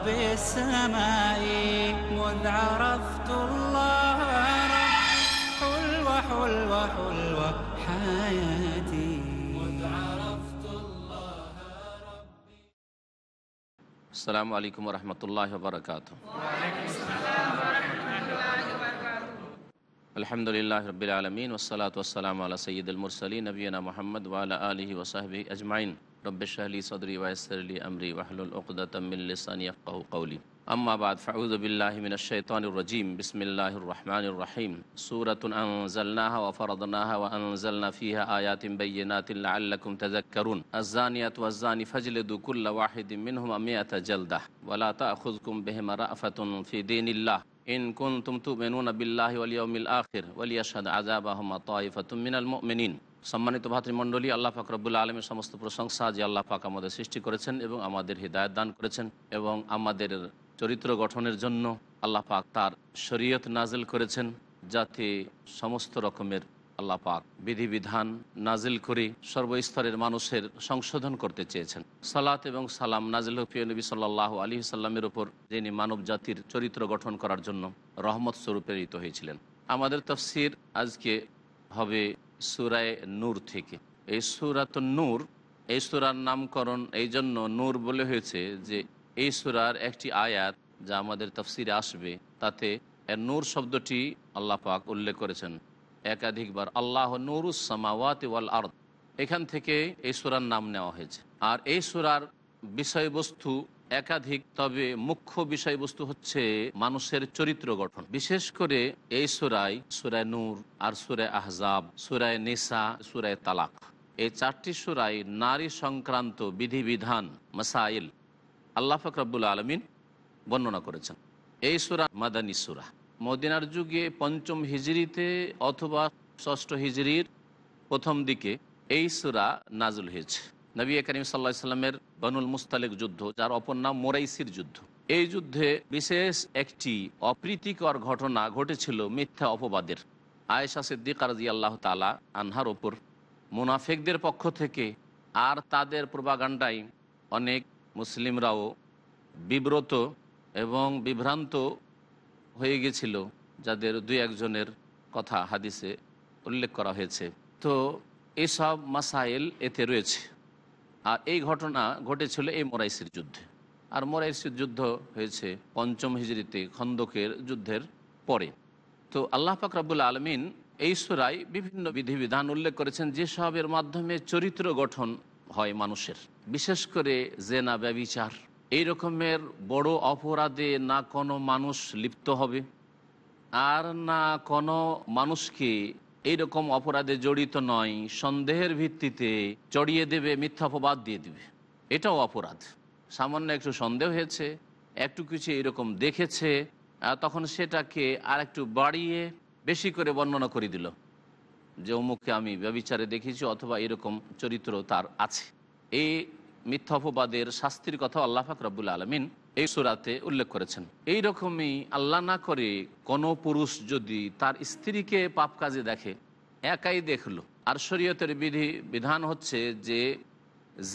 رب السماء مذ عرفت الله حلوة حلوة حلوة حياتي. مذ عرفت الله ربي السلام عليكم ورحمة الله وبركاته وعليكم السلام ورحمة الله وبركاته. الحمد لله رب العالمين والصلاة والسلام على سيد المرسلين نبينا محمد وعلى آله وصحبه أجمعين. رب اشرح لي صدري ويسر لي أمري واحلل عقدة من لساني يفقهوا قولي. أما بعد فأعوذ بالله من الشيطان الرجيم. بسم الله الرحمن الرحيم. سورة أنزلناها وفرضناها وأنزلنا فيها آيات بينات لعلكم تذكرون. الزانية والزاني فاجلدوا كل واحد منهما 100 جلدة. ولا تأخذكم بهما رأفة في دين الله. إن كنتم تؤمنون بالله واليوم الآخر وليشهد عذابهما طائفة من المؤمنين. সম্মানিত ভাতৃমণ্ডলী, আল্লাহ পাক আলমের সমস্ত প্রশংসা যে আল্লাহ পাক আমাদের সৃষ্টি করেছেন এবং আমাদের হৃদায়ত দান করেছেন এবং আমাদের চরিত্র গঠনের জন্য আল্লাহ পাক তার শরীয়ত নাজিল করেছেন যাতে সমস্ত রকমের আল্লাহ পাক বিধিবিধান নাজিল করে সর্বস্তরের মানুষের সংশোধন করতে চেয়েছেন। সালাত এবং সালাম নাজিল হফিয় নবী সাল্লাহ আলী সাল্লামের ওপর, যিনি মানব জাতির চরিত্র গঠন করার জন্য রহমত স্বরূপ হয়েছিলেন। আমাদের তফসির আজকে হবে সুরায় নূর থেকে। এই সুরাত নূর, এই সুরার নামকরণ এই জন্য নূর বলে হয়েছে যে এই সুরার একটি আয়াত যা আমাদের তফসিরে আসবে, তাতে নূর শব্দটি আল্লাহ পাক উল্লেখ করেছেন। একাধিকবার, আল্লাহ নুরুসামাওয়াত ওয়াল আর্দ। এখান থেকে এই সুরার নাম নেওয়া হয়েছে। আর এই সুরার বিষয়বস্তু একাধিক, তবে মুখ্য বিষয়বস্তু হচ্ছে মানুষের চরিত্র গঠন। বিশেষ করে এই সুরায় সুরায় নূর আর সুরায় আহজাব, সুরায় নিসা, সুরায় তালাক। এই চারটি সুরায় নারী সংক্রান্ত বিধিবিধান, মাসাইল আল্লাহ ফকরাবুল আলমিন বর্ণনা করেছেন। এই সুরা মাদানী সুরা। মদিনার যুগে পঞ্চম হিজড়িতে অথবা ষষ্ঠ হিজড়ির প্রথম দিকে এই সুরা নাজুল হয়েছে। নবী করিম সাল্লা সাল্লামের বনুল মুস্তালেক যুদ্ধ, যার অপর নাম মোরাইসির যুদ্ধ। এই যুদ্ধে বিশেষ একটি অপ্রীতিকর ঘটনা ঘটেছিল মিথ্যা অপবাদের। আয়েশা সিদ্দিক রাজি আল্লাহ তালা আনহার ওপর। মুনাফেকদের পক্ষ থেকে আর তাদের প্রবাগান্ডায় অনেক মুসলিমরাও বিব্রত এবং বিভ্রান্ত হয়ে গেছিল, যাদের দুই একজনের কথা হাদিসে উল্লেখ করা হয়েছে। তো এসব মাসাইল এতে রয়েছে। আর এই ঘটনা ঘটেছিল এই মোরাইসির যুদ্ধে। আর মোরাইসির যুদ্ধ হয়েছে পঞ্চম হিজড়িতে খন্দকের যুদ্ধের পরে। তো আল্লাহ ফাকরাবুল আলমিন এই সুরায় বিভিন্ন বিধিবিধান উল্লেখ করেছেন যেসবের মাধ্যমে চরিত্র গঠন হয় মানুষের। বিশেষ করে জেনা ব্যবিচার এই রকমের বড় অপরাধে না কোনো মানুষ লিপ্ত হবে। আর না কোনো মানুষকে এইরকম অপরাধে জড়িত নয়, সন্দেহের ভিত্তিতে চড়িয়ে দেবে, মিথ্যা অপবাদ দিয়ে দিবে। এটাও অপরাধ। সামান্য একটু সন্দেহ হয়েছে, একটু কিছু এরকম দেখেছে তখন সেটাকে আর একটু বাড়িয়ে বেশি করে বর্ণনা করে দিল যে, অমুককে আমি ব্যবিচারে দেখেছি অথবা এরকম চরিত্র তার আছে। এই মিথ্যা অপবাদের শাস্তির কথা আল্লাহ ফাকরাবুল আলমিন এই সুরাতে উল্লেখ করেছেন। এই রকমই আল্লাহ না করে কোনো পুরুষ যদি তার স্ত্রীকে পাপ কাজে দেখে, একাই দেখল। আর শরীয়তের বিধি, বিধান হচ্ছে যে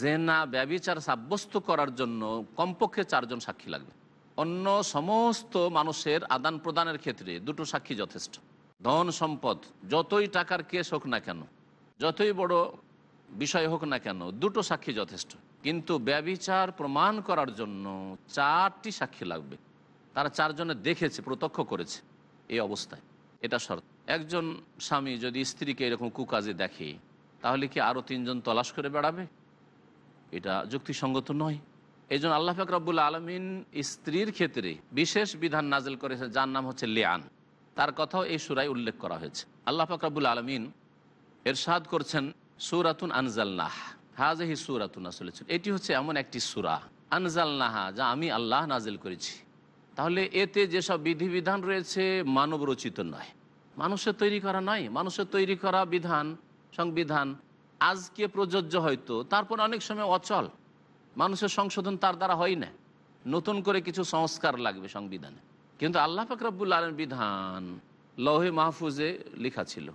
জেনা, ব্যবিচার সাব্যস্ত করার জন্য কমপক্ষে চারজন সাক্ষী লাগবে। অন্য সমস্ত মানুষের আদান প্রদানের ক্ষেত্রে দুটো সাক্ষী যথেষ্ট। ধন সম্পদ, যতই টাকার কেস হোক না কেন, যতই বড় বিষয় হোক না কেন, দুটো সাক্ষী যথেষ্ট। কিন্তু ব্যবিচার প্রমাণ করার জন্য চারটি সাক্ষী লাগবে। তারা চারজনে দেখেছে, প্রত্যক্ষ করেছে এই অবস্থায়। এটা শর্ত। একজন স্বামী যদি স্ত্রীকে এরকম কুকাজে দেখে, তাহলে কি আরও তিনজন তলাশ করে বেড়াবে? এটা যুক্তিসঙ্গত নয়। এই জন্য আল্লাহ ফাকরাবুল আলমিন স্ত্রীর ক্ষেত্রে বিশেষ বিধান নাজেল করেছে যার নাম হচ্ছে লিয়ান তার কথাও এই সুরায় উল্লেখ করা হয়েছে। আল্লাহ ফাকরাবুল আলমিন এরশাদ করছেন, সুরাতুন আনজালনাহ। হাজহি সুরাতুন আসলে এটি হচ্ছে এমন একটি সুরা। আনজাল নাহা যা আমি আল্লাহ নাজিল করেছি। তাহলে এতে যেসব বিধিবিধান রয়েছে, মানব রচিত নয়। মানুষের তৈরি করা নয়। মানুষের তৈরি করা বিধান, সংবিধান আজকে প্রযোজ্য হয়তো, তারপর অনেক সময় অচল। মানুষের সংশোধন তার দ্বারা হয় না। নতুন করে কিছু সংস্কার লাগবে সংবিধানে। কিন্তু আল্লাহ ফাকরাবুল আলম বিধান, লহে মাহফুজে লেখা ছিল।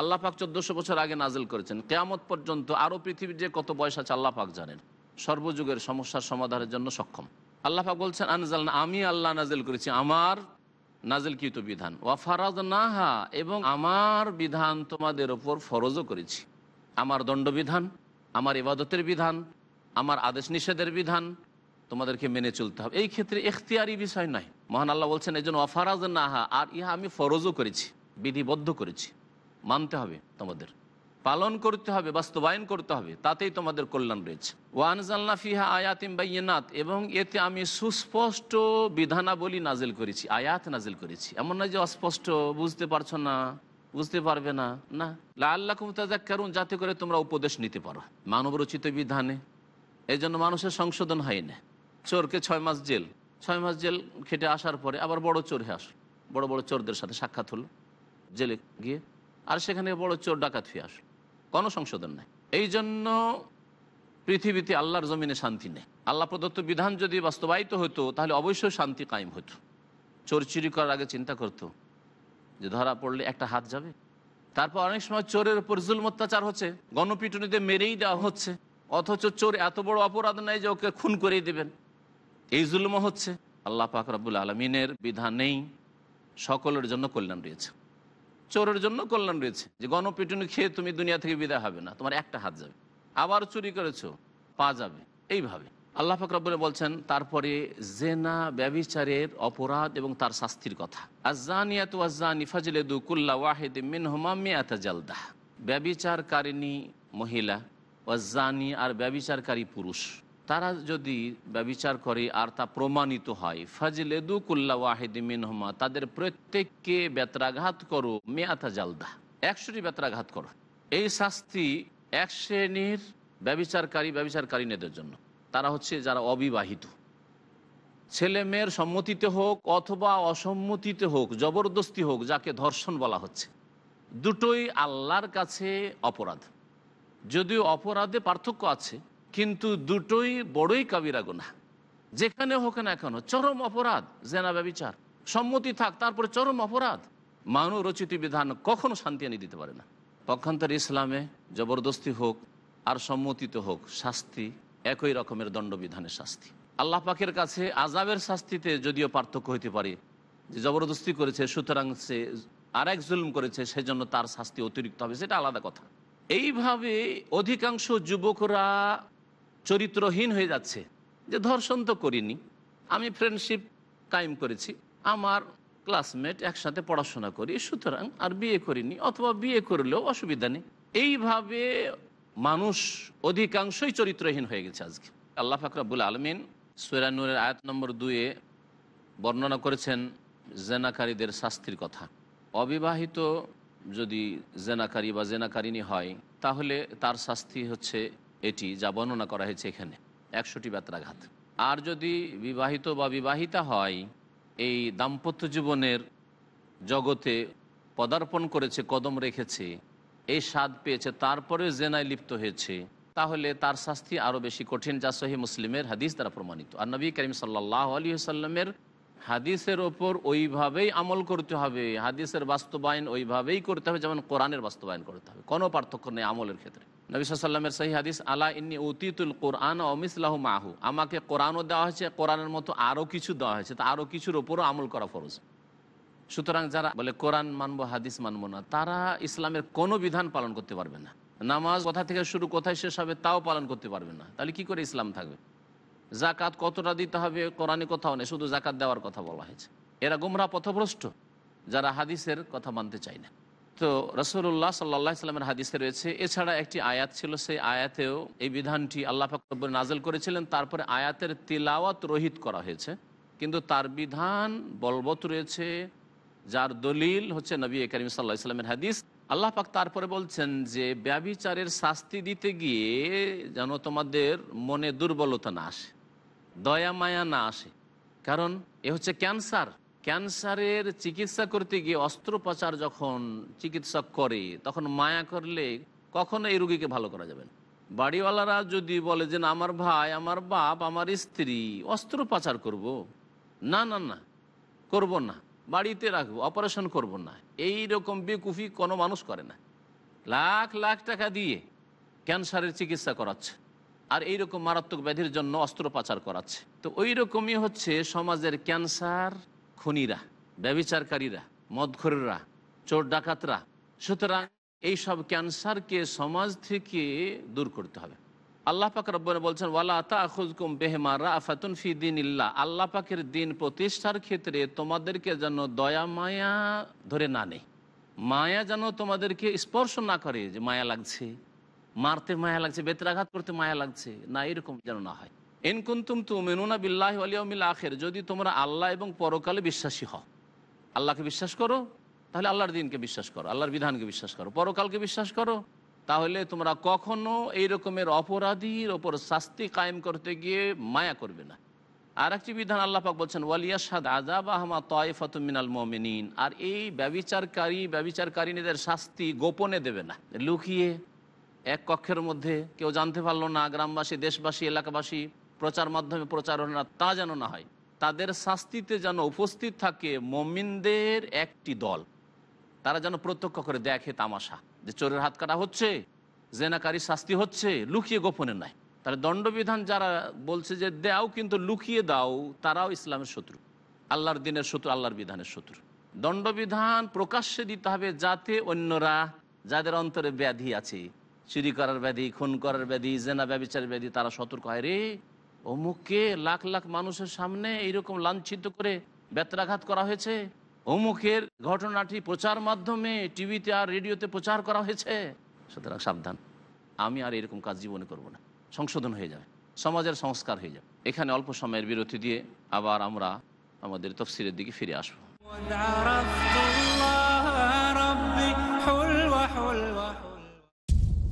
আল্লাহ পাক চোদ্দশো বছর আগে নাজেল করেছেন। কেয়ামত পর্যন্ত আরও পৃথিবীর যে কত বয়স আছে আল্লাহ পাক জানেন। সর্বযুগের সমস্যার সমাধানের জন্য সক্ষম। আল্লাহ পাক বলছেন আনজাল আমি আল্লাহ নাজেল করেছি। আমার নাজেলকৃত বিধান। ওয়া ফারাজ নাহা এবং আমার বিধান তোমাদের ওপর ফরজও করেছি। আমার দণ্ডবিধান, আমার ইবাদতের বিধান, আমার আদেশ নিষেধের বিধান তোমাদেরকে মেনে চলতে হবে। এই ক্ষেত্রে এখতিয়ারি বিষয় নয়। মহান আল্লাহ বলছেন এই জন্য অফারাজ নাহা আর ইহা আমি ফরজও করেছি, বিধিবদ্ধ করেছি। মানতে হবে তোমাদের। পালন করতে হবে, বাস্তবায়ন করতে হবে, তাতেই তোমাদের কল্যাণ রয়েছে। ওয়ানজাল্লা ফিহা আয়াতিম বাইনাত এবং এতে আমি সুস্পষ্ট বিধানাবলী নাজিল করেছি, আয়াত নাজিল করেছি। এমন নয় যে অস্পষ্ট, বুঝতে পারছ না, বুঝতে পারবে না না। আল্লাহ কুমতাজাক কারণ যাতে করে তোমরা উপদেশ নিতে পারো। মানব রচিত বিধানে এই জন্য মানুষের সংশোধন হয় না। চোরকে ছয় মাস জেল, ছয় মাস জেল খেটে আসার পরে আবার বড় চোর হয়ে আসলো। বড় বড় চোরদের সাথে সাক্ষাৎ হলো, জেলে গিয়ে আর সেখানে বড় চোর ডাকাত ফিরে আসলো। কোনো সংশোধন নাই। এই জন্য পৃথিবীতে আল্লাহর জমিনে শান্তি নেই। আল্লাহ প্রদত্ত বিধান যদি বাস্তবায়িত হতো, তাহলে অবশ্যই শান্তি কায়েম হতো। চোর চুরি করার আগে চিন্তা করতো যে ধরা পড়লে একটা হাত যাবে। তারপর অনেক সময় চোরের উপর জুল অত্যাচার হচ্ছে গণপিটুনিতে মেরেই দেওয়া হচ্ছে। অথচ চোর এত বড় অপরাধ নেই যে ওকে খুন করেই দেবেন। এই জুলম হচ্ছে। আল্লাহ পাক রাবুল আলমিনের বিধানেই সকলের জন্য কল্যাণ রয়েছে। চোরের জন্য কল্যাণ রয়েছে। যে গণপিটুনি খেয়ে তুমি দুনিয়া থেকে বিদায় হবে না, তোমার একটা হাত যাবে। আবার চুরি করেছ, পা যাবে। এইভাবে। আল্লাহ ফাকরাবুল বলছেন, তারপরে জেনা ব্যবিচারের অপরাধ এবং তার শাস্তির কথা। ফাজলেদু কুল্লা মহিলা ওয়াজানি আর ব্যবিচারকারী পুরুষ। তারা যদি ব্যবিচার করে আর তা প্রমাণিত হয়, ফাজলেদু কুল্লা ওয়াহিদ মিনহমা, তাদের প্রত্যেককে বেত্রাঘাত করো মেয়াতা জালদা, একশোটি বেত্রাঘাত করো। এই শাস্তি এক শ্রেণির ব্যবিচারকারী নেদের জন্য। তারা হচ্ছে যারা অবিবাহিত। ছেলে মেয়ের সম্মতিতে হোক অথবা অসম্মতিতে হোক, জবরদস্তি হোক, যাকে ধর্ষণ বলা হচ্ছে, দুটোই আল্লাহর কাছে অপরাধ। যদিও অপরাধে পার্থক্য আছে কিন্তু দুটোই বড়ই কাবিরা গুনা যেখানে হোক না কেন, চরম অপরাধ, জেনা ব্যবিচার। সম্মতি থাক, তারপরে চরম অপরাধ। মানব রচিত বিধান কখনো শান্তি এনে দিতে পারে না। পক্ষান্তর ইসলামে জবরদস্তি হোক, আর সম্মতিতে হোক, শাস্তি একই রকমের দণ্ডবিধানের শাস্তি। আল্লাহ পাকের কাছে আজাবের শাস্তিতে যদিও পার্থক্য হইতে পারে, যে জবরদস্তি করেছে, সুতরাং সে আর এক জুলুম করেছে, সেজন্য তার শাস্তি অতিরিক্ত হবে, সেটা আলাদা কথা। এইভাবে অধিকাংশ যুবকরা চরিত্রহীন হয়ে যাচ্ছে যে ধর্ষণ তো করিনি। আমি ফ্রেন্ডশিপ কায়েম করেছি। আমার ক্লাসমেট একসাথে পড়াশোনা করি, সুতরাং আর বিয়ে করিনি অথবা বিয়ে করলেও অসুবিধা নেই। এইভাবে মানুষ অধিকাংশই চরিত্রহীন হয়ে গেছে আজকে। আল্লাহ ফাকরাবুল আলমিন সুরানুরের আয়াত নম্বর দুয়ে বর্ণনা করেছেন জেনাকারীদের শাস্তির কথা। অবিবাহিত যদি জেনাকারী বা জেনাকারিনী হয়, তাহলে তার শাস্তি হচ্ছে এটি যা বর্ণনা করা হয়েছে এখানে, একশোটি বেত্রাঘাত আর যদি বিবাহিত বা বিবাহিতা হয়, এই দাম্পত্য জীবনের জগতে পদার্পণ করেছে, কদম রেখেছে, এই স্বাদ পেয়েছে তারপরে জেনায় লিপ্ত হয়েছে, তাহলে তার শাস্তি আরও বেশি কঠিন, যা সহি মুসলিমের হাদিস দ্বারা প্রমাণিত। আর নবী করিম সাল্লাহ আলী সাল্লামের হাদিসের ওপর ওইভাবেই আমল করতে হবে, হাদিসের বাস্তবায়ন ওইভাবেই করতে হবে যেমন কোরআনের বাস্তবায়ন করতে হবে, কোনো পার্থক্য নেই আমলের ক্ষেত্রে। নবী সাল্লামের সহি হাদিস, আলা ইন্নি উতিতুল কোরআন অমিসলাহ মাহু। আমাকে কোরআনও দেওয়া হয়েছে, কোরআনের মতো আরও কিছু দেওয়া হয়েছে, তা আরও কিছুর ওপরও আমল করা ফরজ। সুতরাং যারা বলে কোরআন মানবো, হাদিস মানবো না, তারা ইসলামের কোনো বিধান পালন করতে পারবে না। নামাজ কোথা থেকে শুরু, কোথায় শেষ হবে, তাও পালন করতে পারবে না। তাহলে কি করে ইসলাম থাকবে? জাকাত কতটা দিতে হবে কোরআনে কোথাও নেই, শুধু জাকাত দেওয়ার কথা বলা হয়েছে। এরা গুমরা পথভ্রষ্ট, যারা হাদিসের কথা মানতে চায় না। তো রসুল্লাহ সাল্লাহ সাল্লামের হাদিসে রয়েছে, এছাড়া একটি আয়াত ছিল, সেই আয়াতেও এই বিধানটি আল্লাহ ফাকর নাজল করেছিলেন। তারপরে আয়াতের তিলাওয়াত রহিত করা হয়েছে, কিন্তু তার বিধান বলবৎ রয়েছে, যার দলিল হচ্ছে নবী করিম সাল্লাহ ইসলামের হাদিস। আল্লাহ পাক তারপরে বলছেন যে ব্যবিচারের শাস্তি দিতে গিয়ে যেন তোমাদের মনে দুর্বলতা না আসে। দয়া, মায়া না আসে। কারণ এ হচ্ছে ক্যান্সার। ক্যান্সারের চিকিৎসা করতে গিয়ে অস্ত্রোপচার যখন চিকিৎসক করে, তখন মায়া করলে কখনো এই রুগীকে ভালো করা যাবে না। বাড়িওয়ালারা যদি বলে যে, না, আমার ভাই, আমার বাপ, আমার স্ত্রী, অস্ত্রোপচার করব। না না না, করব না। বাড়িতে রাখব, অপারেশন করব না। এই রকম বেকুফি কোনো মানুষ করে না। লাখ লাখ টাকা দিয়ে ক্যান্সারের চিকিৎসা করাচ্ছে। আর এই রকম মারাত্মক ব্যাধির জন্য অস্ত্রোপচার করাচ্ছে। তো ওই রকমই হচ্ছে সমাজের ক্যান্সার খনিরা ব্যবিচারকারীরা মদখোররা, চোর ডাকাতরা। সুতরাং এইসব ক্যান্সারকে সমাজ থেকে দূর করতে হবে। আল্লাহ পাক রব্বনে বলছেন, ওয়ালা তাখুজকুম বেহমা রাফাতুন ফি দিন ইল্লাহ আল্লাহ পাকের দিন প্রতিষ্ঠার ক্ষেত্রে তোমাদেরকে যেন দয়া, মায়া ধরে না নেই মায়া যেন তোমাদেরকে স্পর্শ না করে যে মায়া লাগছে। মারতে মায়া লাগছে, বেতরাঘাত করতে মায়া লাগছে। না, এরকম যেন না হয়। এনকুন্তুম তু মেনুনা বিল্লাহ আলিয়ামিল আখের, যদি তোমরা আল্লাহ এবং পরকালে বিশ্বাসী হও। আল্লাহকে বিশ্বাস করো, তাহলে আল্লাহর দিনকে বিশ্বাস করো, আল্লাহর বিধানকে বিশ্বাস করো। পরকালকে বিশ্বাস করো, তাহলে তোমরা কখনো এই রকমের অপরাধীর ওপর শাস্তি কায়েম করতে গিয়ে মায়া করবে না। আর একটি বিধান আল্লাপাক বলছেন ওয়ালিয়াসাদ আজাব আহমা তয়ফত মিনাল মমিনিন আর এই ব্যবিচারকারী ব্যবিচারকারিনীদের শাস্তি গোপনে দেবে না, লুকিয়ে। এক কক্ষের মধ্যে কেউ জানতে পারল না, গ্রামবাসী, দেশবাসী, এলাকাবাসী প্রচার মাধ্যমে প্রচার হলো না, তা যেন না হয়। তাদের শাস্তিতে যেন উপস্থিত থাকে মমিনদের একটি দল। তারা যেন প্রত্যক্ষ করে দেখে তামাশা যে চোরের হাত কাটা হচ্ছে জেনাকারী শাস্তি হচ্ছে, লুকিয়ে গোপনে নাই। তাহলে দণ্ডবিধান যারা বলছে যে দাও কিন্তু লুকিয়ে দাও, তারাও ইসলামের শত্রু। আল্লাহর দিনের শত্রু, আল্লাহর বিধানের শত্রু। দণ্ডবিধান প্রকাশ্যে দিতে হবে যাতে অন্যরা, যাদের অন্তরে ব্যাধি আছে চুরি করার ব্যাধি, খুন করার ব্যাধি, জেনা ব্যবচারের ব্যাধি, তারা সতর্ক হয় রে। অমুককে লাখ লাখ মানুষের সামনে এইরকম লাঞ্ছিত করে বেত্রাঘাত করা হয়েছে? অমুকের ঘটনাটি প্রচার মাধ্যমে টিভিতে আর রেডিওতে প্রচার করা হয়েছে? সুতরাং সাবধান। আমি আর এরকম কাজ জীবনে করব না। সংশোধন হয়ে যাবে। সমাজের সংস্কার হয়ে যাবে। এখানে অল্প সময়ের বিরতি দিয়ে আবার আমরা আমাদের তফসিলের দিকে ফিরে আসব।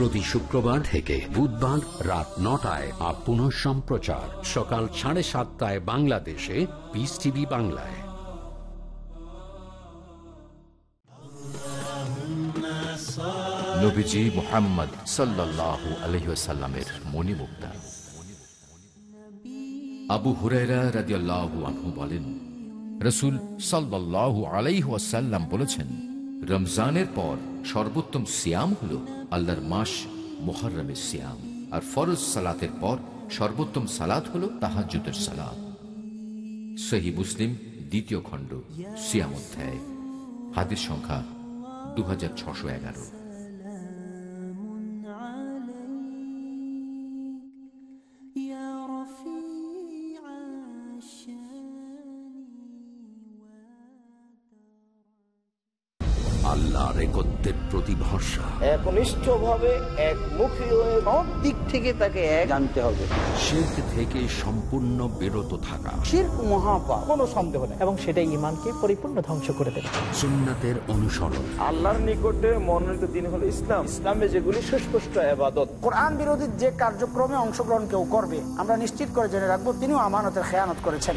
প্রতি শুক্রবার থেকে বুধবার রাত নটায় আর পুনঃ সম্প্রচার। সকাল সাড়ে সাতটায় বাংলাদেশে পিস টিভি বাংলায়। আবু বলেন, রসুল সাল্লাহ আলাইহাসাল্লাম বলেছেন রমজানের পর সর্বোত্তম সিয়াম হল আল্লাহর মাস মোহরমের সিয়াম। আর ফরজ সালাতের পর সর্বোত্তম সালাত হল তাহাজুদের সালাত। সহি মুসলিম দ্বিতীয় খণ্ড সিয়াম অধ্যায়। হাতের সংখ্যা দু হাজার ছশো এগারো। একনিষ্ঠভাবে একমুখী হয়ে সব দিক থেকে তাকে এক জানতে হবে। শির্ক থেকে সম্পূর্ণ বিরত থাকা। শির্ক মহাপাপ কোনো সন্দেহ নেই। এবং সেটাই ইমানকে পরিপূর্ণ ধ্বংস করে দেবে। সুন্নাতের অনুসরণ। আল্লাহর নিকটে মনোনীত দিন হলো ইসলাম। ইসলামে যেগুলি সুস্পষ্ট আবাদত কোরআন বিরোধী যে কার্যক্রমে অংশগ্রহণ কেউ করবে আমরা নিশ্চিত করে জেনে রাখব তিনিও আমানতের খেয়ানত করেছেন।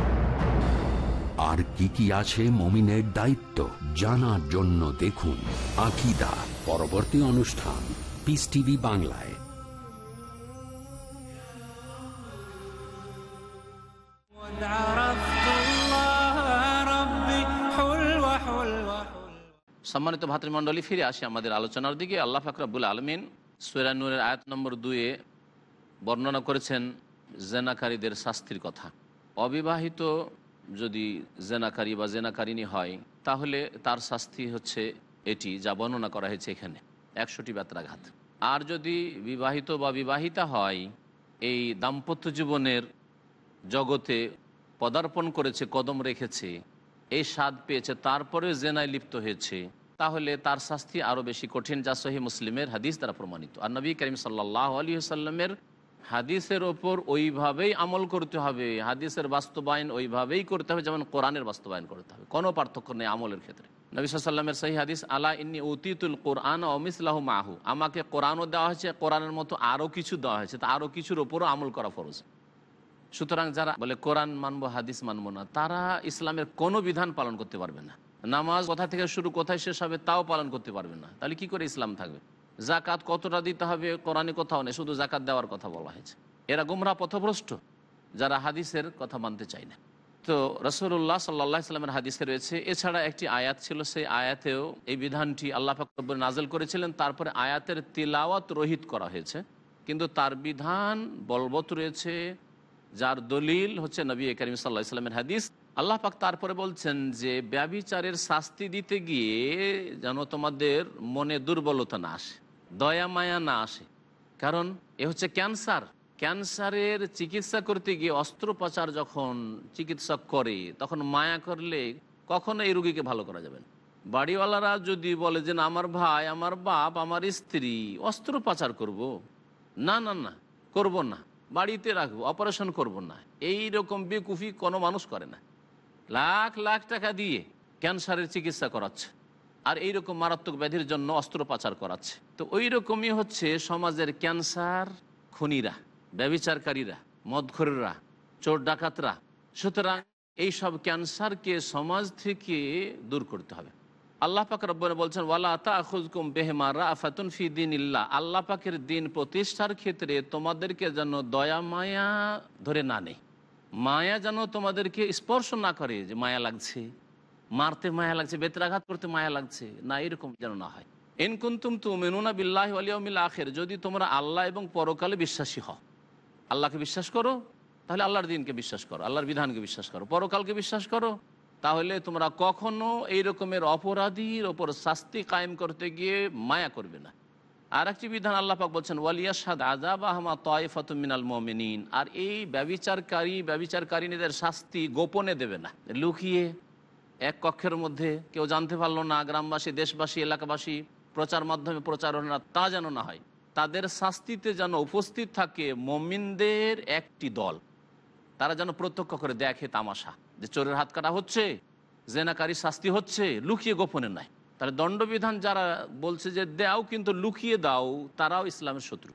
আর কি কি আছে মমিনের দায়িত্ব জানার জন্য দেখুন আকিদা পরবর্তী অনুষ্ঠান পিস টিভি বাংলায়। সম্মানিত ভাতৃমণ্ডলী, ফিরে আসি আমাদের আলোচনার দিকে। আল্লাহ ফাকরাবুল আলমিন সুরানুরের আয়াত নম্বর দুয়ে বর্ণনা করেছেন, জেনাকারীদের শাস্তির কথা। অবিবাহিত যদি জেনাকারী বা জেনাকারিনী হয়, তাহলে তার শাস্তি হচ্ছে এটি যা বর্ণনা করা হয়েছে এখানে, একশোটি বেত্রাঘাত আর যদি বিবাহিত বা বিবাহিতা হয়, এই দাম্পত্য জীবনের জগতে পদার্পণ করেছে, কদম রেখেছে, এই স্বাদ পেয়েছে তারপরে জেনায় লিপ্ত হয়েছে, তাহলে তার শাস্তি আরও বেশি কঠিন, যা সহি মুসলিমের হাদিস দ্বারা প্রমাণিত। আর নবী করিম সাল্লাহ আলী সাল্লামের হাদিসের ওপর ওইভাবেই আমল করতে হবে, হাদিসের বাস্তবায়ন ওইভাবেই করতে হবে, যেমন কোরআনের বাস্তবায়ন করতে হবে। কোনো পার্থক্য নেই আমলের ক্ষেত্রে। নবী সাল্লামের সহি হাদিস, আলা ইন্নি উতিতুল কোরআন অমিসলাহ মাহু। আমাকে কোরআনও দেওয়া হয়েছে, কোরআনের মতো আরও কিছু দেওয়া হয়েছে, তা আরও কিছুর ওপরও আমল করা ফরজ। সুতরাং যারা বলে, কোরআন মানবো, হাদিস মানবো না, তারা ইসলামের কোনো বিধান পালন করতে পারবে না। নামাজ কোথা থেকে শুরু, কোথায় শেষ হবে, তাও পালন করতে পারবে না। তাহলে কি করে ইসলাম থাকবে? জাকাত কতটা দিতে হবে, কোরআনে কোথাও নেই, শুধু জাকাত দেওয়ার কথা বলা হয়েছে। এরা গুমরা পথভ্রষ্ট, যারা হাদিসের কথা মানতে চায় না। তো রসুল্লাহ সাল্লাহ ইসলামের হাদিসে রয়েছে, এছাড়া একটি আয়াত ছিল, সেই আয়াতেও এই বিধানটি আল্লাহ ফাকবর নাজল করেছিলেন। তারপরে আয়াতের তিলাওয়াত রহিত করা হয়েছে, কিন্তু তার বিধান বলবৎ রয়েছে, যার দলিল হচ্ছে নবী করিম সাল্লাহ ইসলামের হাদিস আল্লাহ পাক তারপরে বলছেন যে ব্যবিচারের শাস্তি দিতে গিয়ে যেন তোমাদের মনে দুর্বলতা না আসে, দয়া, মায়া না আসে। কারণ এ হচ্ছে ক্যান্সার। ক্যান্সারের চিকিৎসা করতে গিয়ে অস্ত্রোপচার যখন চিকিৎসক করে, তখন মায়া করলে কখনো এই রুগীকে ভালো করা যাবে না। বাড়িওয়ালারা যদি বলে যে, না, আমার ভাই, আমার বাপ, আমার স্ত্রী, অস্ত্রোপচার করব। না না না, করব না। বাড়িতে রাখব, অপারেশন করব না। এই রকম বেকুফি কোনো মানুষ করে না। লাখ লাখ টাকা দিয়ে ক্যান্সারের চিকিৎসা করাচ্ছে। আর এইরকম মারাত্মক ব্যাধির জন্য অস্ত্রোপচার করাচ্ছে। তো ওই রকমই হচ্ছে সমাজের ক্যান্সার খনিরা ব্যবিচারকারীরা মদখরেরা, চোর ডাকাতরা। সুতরাং এই সব ক্যান্সারকে সমাজ থেকে দূর করতে হবে। আল্লাহ পাক রব্বনে বলছেন, ওয়ালা তাখুজকুম বেহমা রাফাতুন ফি দিন ইল্লাহ আল্লাহ পাকের দিন প্রতিষ্ঠার ক্ষেত্রে তোমাদেরকে যেন দয়া, মায়া ধরে না নেই মায়া যেন তোমাদেরকে স্পর্শ না করে যে মায়া লাগছে। মারতে মায়া লাগছে, বেতরাঘাত করতে মায়া লাগছে। না, এরকম যেন না হয়। এনকুন্তুম তু মেনুনা বিল্লাহ আলিয়ামিল আখের, যদি তোমরা আল্লাহ এবং পরকালে বিশ্বাসী হও। আল্লাহকে বিশ্বাস করো, তাহলে আল্লাহর দিনকে বিশ্বাস করো, আল্লাহর বিধানকে বিশ্বাস করো। পরকালকে বিশ্বাস করো, তাহলে তোমরা কখনো এই রকমের অপরাধীর ওপর শাস্তি কায়েম করতে গিয়ে মায়া করবে না। আর একটি বিধান আল্লাপাক বলছেন ওয়ালিয়াসাদ আজাব আহমা তয়ফাত মিনাল মমিনিন। আর এই ব্যবিচারকারী ব্যবিচারকারিনীদের শাস্তি গোপনে দেবে না। লুকিয়ে এক কক্ষের মধ্যে কেউ জানতে পারল না, গ্রামবাসী, দেশবাসী, এলাকাবাসী প্রচার মাধ্যমে প্রচারণা তা যেন না হয়। তাদের শাস্তিতে যেন উপস্থিত থাকে মমিনদের একটি দল। তারা যেন প্রত্যক্ষ করে দেখে তামাশা যে চোরের হাত কাটা হচ্ছে জেনাকারী শাস্তি হচ্ছে, লুকিয়ে গোপনে নাই। তাহলে দণ্ডবিধান যারা বলছে যে দাও কিন্তু লুকিয়ে দাও, তারাও ইসলামের শত্রু।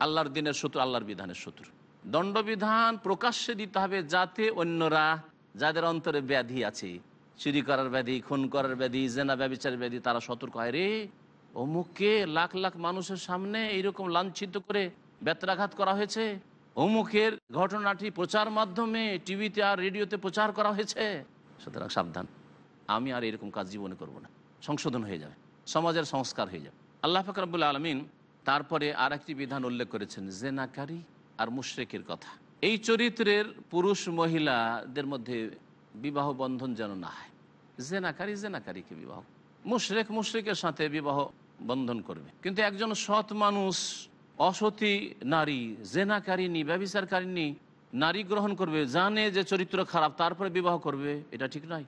আল্লাহর দিনের শত্রু, আল্লাহর বিধানের শত্রু। দণ্ডবিধান প্রকাশ্যে দিতে হবে যাতে অন্যরা, যাদের অন্তরে ব্যাধি আছে, চুরি করার ব্যাধি, খুন করার ব্যাধি, জেনা ব্যবচারের ব্যাধি, তারা সতর্ক হয়। রে অমুককে লাখ লাখ মানুষের সামনে এইরকম লাঞ্ছিত করে বেত্রাঘাত করা হয়েছে? অমুকের ঘটনাটি প্রচার মাধ্যমে টিভিতে আর রেডিওতে প্রচার করা হয়েছে? সুতরাং সাবধান। আমি আর এরকম কাজ জীবনে করব না। সংশোধন হয়ে যাবে, সমাজের সংস্কার হয়ে যাবে। আল্লাহ ফকরাবুল আলমিন তারপরে আর একটি বিধান উল্লেখ করেছেন, জেনাকারী আর মুশরেকের কথা। এই চরিত্রের পুরুষ মহিলাদের মধ্যে বিবাহ বন্ধন যেন না হয়, জেনাকারী জেনাকারীকে বিবাহ, মুশরেক মুশরেকের সাথে বিবাহ বন্ধন করবে। কিন্তু একজন সৎ মানুষ, অসতী নারী জেনাকারিনী ব্যবিচারকারিনী নারী গ্রহণ করবে, জানে যে চরিত্র খারাপ, তারপরে বিবাহ করবে, এটা ঠিক নয়।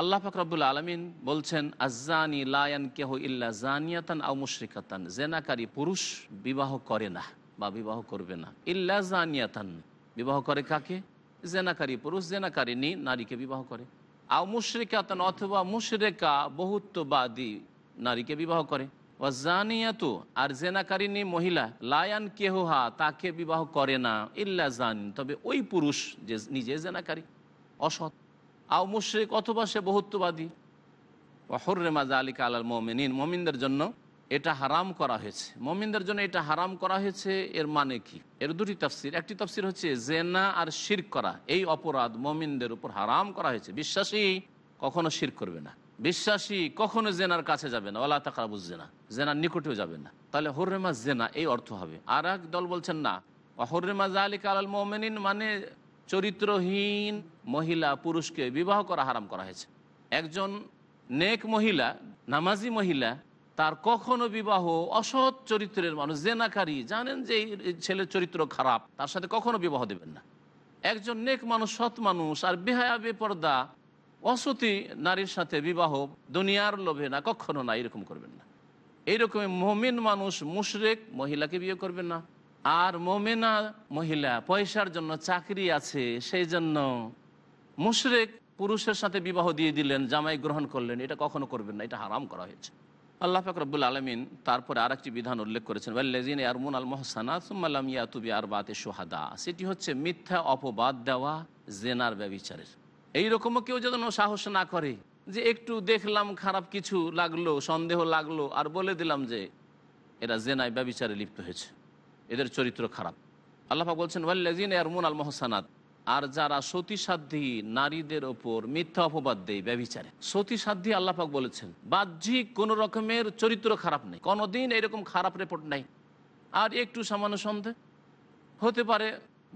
আল্লাহ ফাকরাবুল আলমিন বলছেন আজানি লায়ান কেহ ইল্লা জানিয়াতান আও মুশরিকাতান। জেনাকারী পুরুষ বিবাহ করে না বা বিবাহ করবে না। ইল্লা জানিয়াতান। বিবাহ করে কাকে? জেনাকারী পুরুষ জেনাকারিনী নারীকে বিবাহ করে। আও মুশরিকাতান অথবা মুশরেকা বহুত্ববাদী নারীকে বিবাহ করে। জানিয়াতু আর জেনাকারিনী মহিলা লায়ান কেহা তাকে বিবাহ করে না। ইল্লা জান। তবে ওই পুরুষ যে নিজে জেনাকারী, অসৎ। আও মুশ্রিক অথবা সে বহুত্ববাদী। হর্রে মাজা আলিকা আলাল মমিনিন। মমিনদের জন্য এটা হারাম করা হয়েছে। মমিনদের জন্য এটা হারাম করা হয়েছে, এর মানে কি? এর দুটি তফসির। একটি তফসির হচ্ছে জেনা আর শির করা। এই অপরাধ মমিনদের উপর হারাম করা হয়েছে। বিশ্বাসী কখনো শির করবে না। বিশ্বাসী কখনো জেনার কাছে যাবে না। ওলা তাকারাবুজ জেনা। জেনার নিকটেও যাবে না। তাহলে হর্রেমা জেনা, এই অর্থ হবে। আর এক দল বলছেন না। হর্রেমা জালিক আল মোমেনিন মানে চরিত্রহীন মহিলা পুরুষকে বিবাহ করা হারাম করা হয়েছে। একজন নেক মহিলা, নামাজি মহিলা, তার কখনো বিবাহ অসৎ চরিত্রের মানুষ, জেনাকারী, জানেন যে ছেলের চরিত্র খারাপ, তার সাথে কখনো বিবাহ দেবেন না। একজন নেক মানুষ, সৎ মানুষ, আর বেহায়া, বেপর্দা, অসতি নারীর সাথে বিবাহ দুনিয়ার লোভে না, কখনো না, এরকম করবেন না। এইরকম মমিন মানুষ, মুশরেক মহিলাকে বিয়ে করবেন না। আর মোমেনা মহিলা পয়সার জন্য চাকরি আছে, সেই জন্য মুশরেক পুরুষের সাথে বিবাহ দিয়ে দিলেন, জামাই গ্রহণ করলেন, এটা কখনো করবেন না, এটা হারাম করা হয়েছে। আল্লাহ ফাকরবুল আলমিন তারপরে আর একটি বিধান উল্লেখ করেছেন ওয়াল্লাজিন আরমুন আল মোহসানা সুম্মালাম ইয়াতুবি আর বাতে সোহাদা সেটি হচ্ছে মিথ্যা অপবাদ দেওয়া, জেনার ব্যবিচারের। এইরকমও কেউ যেন সাহস না করে যে একটু দেখলাম খারাপ কিছু লাগল, সন্দেহ লাগল, আর বলে দিলাম যে এরা জেনায় ব্যবিচারে লিপ্ত হয়েছে। এদের চরিত্র খারাপ। আল্লাহাক বলছেন ওয়াল্লাজিন আরমুন আল মোহসানাত আর যারা সতীসাধ্যী নারীদের ওপর মিথ্যা অপবাদ দেয় ব্যবিচারে সতীসাধ্যী আল্লাপাক বলেছেন, বাহ্যিক কোনো রকমের চরিত্র খারাপ নেই। কোনোদিন এরকম খারাপ রিপোর্ট নাই। আর একটু সামান্য সন্দেহ, হতে পারে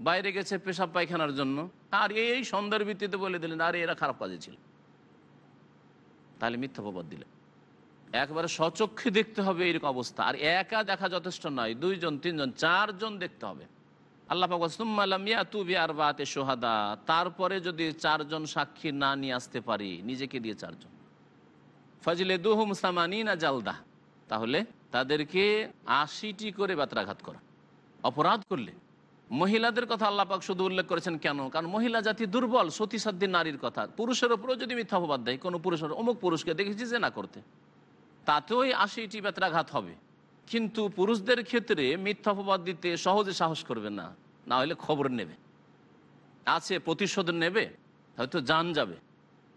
বাইরে গেছে পেশাব পায়খানার জন্য, আর এই সন্দেহের ভিত্তিতে বলে দিলেন, আর এরা খারাপ কাজে ছিল। তাহলে মিথ্যা অপবাদ দিলেন। একবারে সচক্ষে দেখতে হবে এরকম অবস্থা। আর একা দেখা যথেষ্ট নয়, দুইজন, তিনজন, চারজন দেখতে হবে। আল্লাহ আর সোহাদা তারপরে যদি চারজন সাক্ষী না নিয়ে আসতে পারি, নিজেকে দিয়ে চারজন। ফজলে দুহুম সামানি না জালদা, তাহলে তাদেরকে আশিটি করে বাত্রাঘাত করা। অপরাধ করলে। মহিলাদের কথা আল্লাপাক শুধু উল্লেখ করেছেন কেন? কারণ মহিলা জাতি দুর্বল, সতীসাধ্যী নারীর কথা। পুরুষের ওপরেও যদি মিথ্যা অপবাদ দেয়, কোনো পুরুষের, অমুক পুরুষকে দেখেছি যে না করতে। তাতেও আশিটি বেত্রাঘাত হবে। কিন্তু পুরুষদের ক্ষেত্রে মিথ্যা অপবাদ দিতে সহজে সাহস করবে না। না হলে খবর নেবে। আছে, প্রতিশোধ নেবে, হয়তো জান যাবে,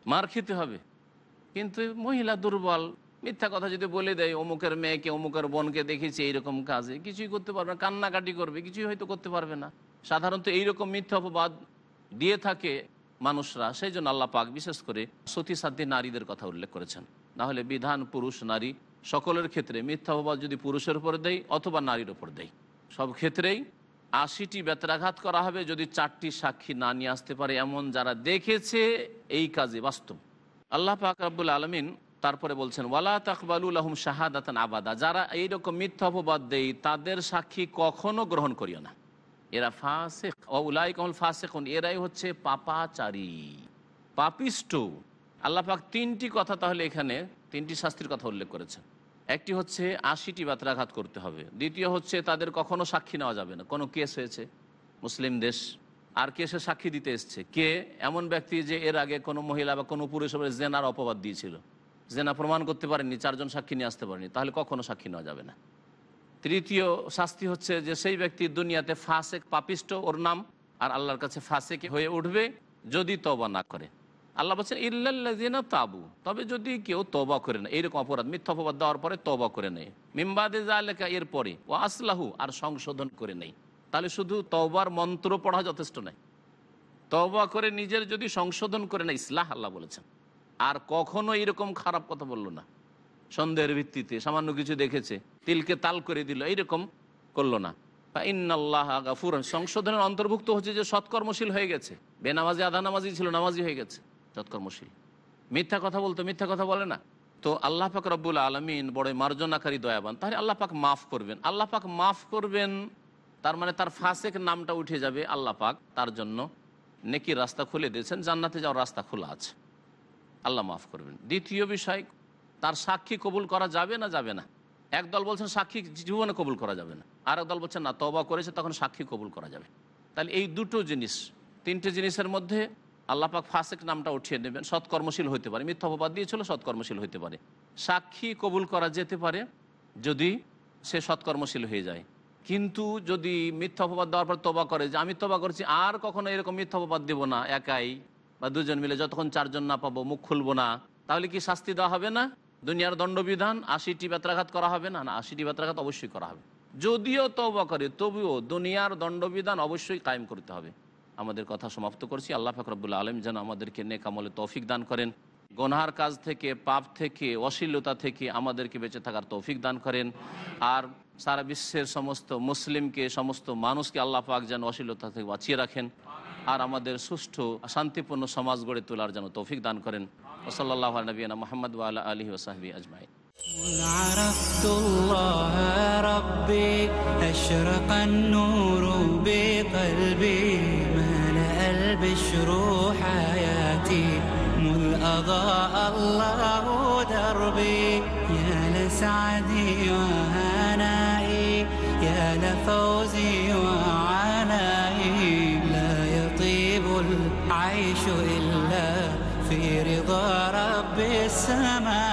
মার খেতে হবে। কিন্তু মহিলা দুর্বল, মিথ্যা কথা যদি বলে দেয়, অমুকের মেয়েকে, অমুকের বোনকে দেখেছি এইরকম কাজে, কিছুই করতে পারবে না, কান্নাকাটি করবে, কিছুই হয়তো করতে পারবে না। সাধারণত এইরকম মিথ্যা অপবাদ দিয়ে থাকে মানুষরা সেই জন্য আল্লাহ পাক বিশেষ করে সতী সাধ্যী নারীদের কথা উল্লেখ করেছেন। না হলে বিধান পুরুষ, নারী সকলের ক্ষেত্রে মিথ্যা অপবাদ যদি পুরুষের উপর দেয় অথবা নারীর উপর দেয়। সব ক্ষেত্রেই আশিটি বেতরাঘাত করা হবে যদি চারটি সাক্ষী না নিয়ে আসতে পারে এমন যারা দেখেছে এই কাজে বাস্তব। আল্লাহ পাক রাব্বুল আলমিন তারপরে বলছেন, ওয়ালা তাকবালুল আহম শাহাদাতান আবাদা। যারা এইরকম মিথ্যা অপবাদ দেয়, তাদের সাক্ষী কখনো গ্রহণ করিও না। এরা ফাসেক উলাই কমল ফাসেক এরাই হচ্ছে পাপাচারী, পাপিষ্ট। আল্লাহ পাক তিনটি কথা তাহলে এখানে, তিনটি শাস্তির কথা উল্লেখ করেছেন। একটি হচ্ছে আশিটি বাত্রাঘাত করতে হবে। দ্বিতীয় হচ্ছে তাদের কখনো সাক্ষী নেওয়া যাবে না। কোনো কেস হয়েছে? মুসলিম দেশ। আর কেসে সাক্ষী দিতে এসছে? কে? এমন ব্যক্তি যে এর আগে কোনো মহিলা বা কোনো পুরুষ জেনার অপবাদ দিয়েছিল। জেনা প্রমাণ করতে পারেনি চারজন সাক্ষী নিয়ে আসতে পারেনি তাহলে কখনো সাক্ষী নেওয়া যাবে না। তৃতীয় শাস্তি হচ্ছে যে সেই ব্যক্তি দুনিয়াতে ফাঁসেক, পাপিষ্ট, ওর নাম আর আল্লাহর কাছে ফাসেক হয়ে উঠবে যদি তবা না করে। আল্লাহ বলছেন ইল্লাল্লাজিনা তাবু। তবে যদি কেউ তবা করে না এইরকম অপরাধ, মিথ্যা অপবাদ দেওয়ার পরে তবা করে নেয়। মিম্বাদে যা এর পরে ও আসলাহু, আর সংশোধন করে নেই তাহলে শুধু তবার মন্ত্র পড়া যথেষ্ট নয়। তবা করে নিজের যদি সংশোধন করে না ইসলাহ আল্লাহ বলেছেন। আর কখনো এরকম খারাপ কথা বলল না। সন্দেহের ভিত্তিতে সামান্য কিছু দেখেছে, তিলকে তাল করে দিল, এইরকম করল না। সংশোধনের অন্তর্ভুক্ত হচ্ছে যে সৎকর্মশীল হয়ে গেছে। বেনামাজি, আধা নামাজি ছিল, নামাজি হয়ে গেছে, সৎকর্মশীল। মিথ্যা কথা বলতো মিথ্যা কথা বলে না। তো আল্লাহ পাক রব্বুল আলমিন বড় মার্জনাকারী, দয়াবান। তাহলে আল্লাহ পাক মাফ করবেন। আল্লাহ পাক মাফ করবেন, তার মানে তার ফাঁসেক নামটা উঠে যাবে আল্লাহ পাক। তার জন্য নেকি রাস্তা খুলে দিয়েছেন, জান্নাতে যাওয়ার রাস্তা খোলা আছে। আল্লাহ মাফ করবেন। দ্বিতীয় বিষয় তার সাক্ষী কবুল করা যাবে না যাবে না? এক দল বলছেন সাক্ষী জীবনে কবুল করা যাবে না। আর এক দল বলছেন, না তবা করেছে, তখন সাক্ষী কবুল করা যাবে। তাহলে এই দুটো জিনিস, তিনটে জিনিসের মধ্যে আল্লাপাক ফাসেক নামটা উঠিয়ে নেবেন। সৎকর্মশীল হতে পারে। মিথ্যা অপবাদ দিয়েছিল, সৎকর্মশীল হতে পারে। সাক্ষী কবুল করা যেতে পারে যদি সে সৎকর্মশীল হয়ে যায়। কিন্তু যদি মিথ্যা অপবাদ দেওয়ার পর তবা করে, যে আমি তবা করেছি, আর কখনো এরকম মিথ্যা অপবাদ দেবো না, একাই বা দুজন মিলে যতক্ষণ চারজন না পাবো, মুখ খুলবো না, তাহলে কি শাস্তি দেওয়া হবে না? দুনিয়ার দণ্ডবিধান, আশিটি বেত্রাঘাত করা হবে না না, আশিটি বেত্রাঘাত অবশ্যই করা হবে। যদিও তবা করে, তবুও দুনিয়ার দণ্ডবিধান অবশ্যই কায়েম করতে হবে। আমাদের কথা সমাপ্ত করছি। আল্লাহ ফাকরবুল্লা আলম যেন আমাদেরকে নেকামলে তৌফিক দান করেন, গনহার কাজ থেকে, পাপ থেকে, অশ্লীলতা থেকে আমাদেরকে বেঁচে থাকার তৌফিক দান করেন। আর সারা বিশ্বের সমস্ত মুসলিমকে, সমস্ত মানুষকে আল্লাহ পাক যেন অশ্লীলতা থেকে বাঁচিয়ে রাখেন। আর আমাদের সুষ্ঠু, শান্তিপূর্ণ সমাজ গড়ে তোলার যেন তৌফিক দান করেন। وصلى الله على نبينا محمد وعلى آله وصحبه أجمعين. عرفت الله ربي أشرق النور بقلبي ملأ البشر حياتي. مذ أضاء الله دربي يا لسعدي وهاتي السماء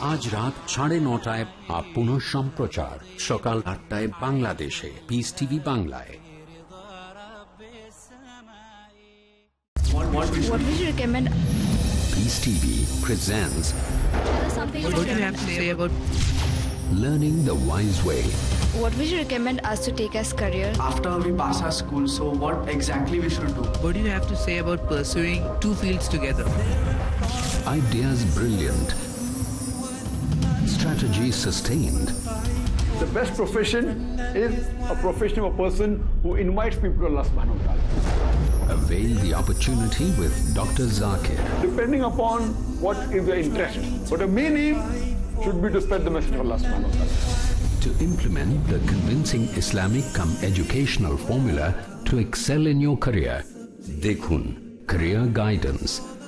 আজ রাত সাড়ে নটায় আপ পুনঃ সম্প্রচার সকাল আটটায় বাংলাদেশে পিস টিভি বাংলায় What would you recommend? TV presents Something what do you have to say about? Learning the Wise Way. What would you recommend us to take as career? After we pass our school, so what exactly we should do? What do you have to say about pursuing two fields together? Ideas brilliant. strategy sustained. The best profession is a profession of a person who invites people to Allah subhanahu wa ta'ala. Avail the opportunity with Dr. Zakir. Depending upon what is your interest. But the main aim should be to spread the message of Allah subhanahu wa ta'ala. To implement the convincing Islamic come educational formula to excel in your career, Dekhun, Career Guidance,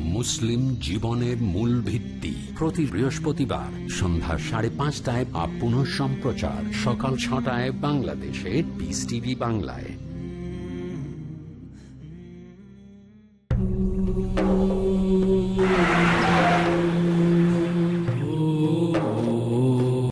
মুসলিম জীবনের মূল ভিত্তি। প্রতি বৃহস্পতিবার সন্ধ্যা সাড়ে পাঁচটায় up পুনঃ সম্প্রচার সকাল ছটায় বাংলাদেশে পিস টিভি বাংলায়।